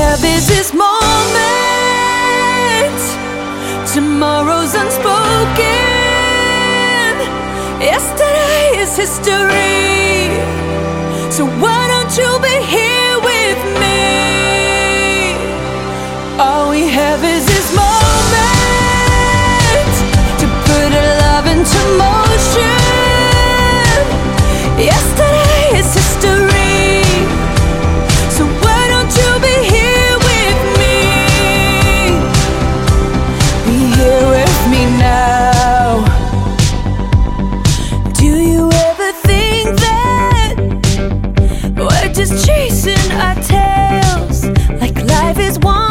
Is moment, tomorrow's unspoken. Yesterday is history. So what? is chasing our tails like life is one.